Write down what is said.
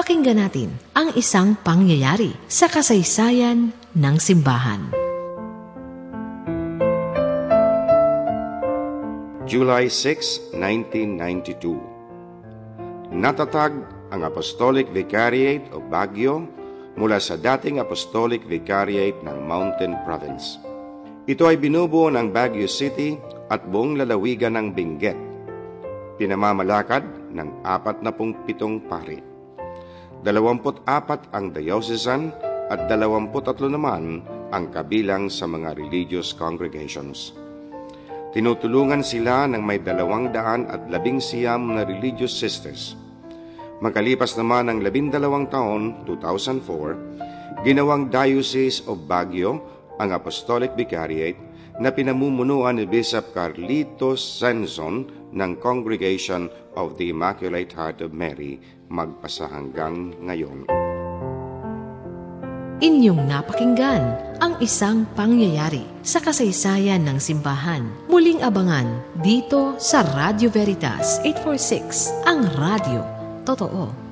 Pakinggan natin ang isang pangyayari sa kasaysayan ng simbahan. July 6, 1992 Natatag ang Apostolic Vicariate o Baguio mula sa dating Apostolic Vicariate ng Mountain Province. Ito ay binubuo ng Baguio City at buong lalawigan ng Benguet. Pinamamalakad ng 47 pari. 24 ang diocesan at 23 naman ang kabilang sa mga religious congregations. Tinutulungan sila ng may dalawang daan at labing siyam na religious sisters. Makalipas naman ng labindalawang taon, 2004, ginawang Diocese of Baguio ang Apostolic Vicariate na pinamumunuan ni Bishop Carlitos Senson ng Congregation of the Immaculate Heart of Mary magpasa hanggang ngayon. Inyong napakinggan ang isang pangyayari sa kasaysayan ng simbahan. Muling abangan dito sa Radio Veritas 846, ang radio. Totoo.